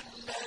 وَعَلَّمَ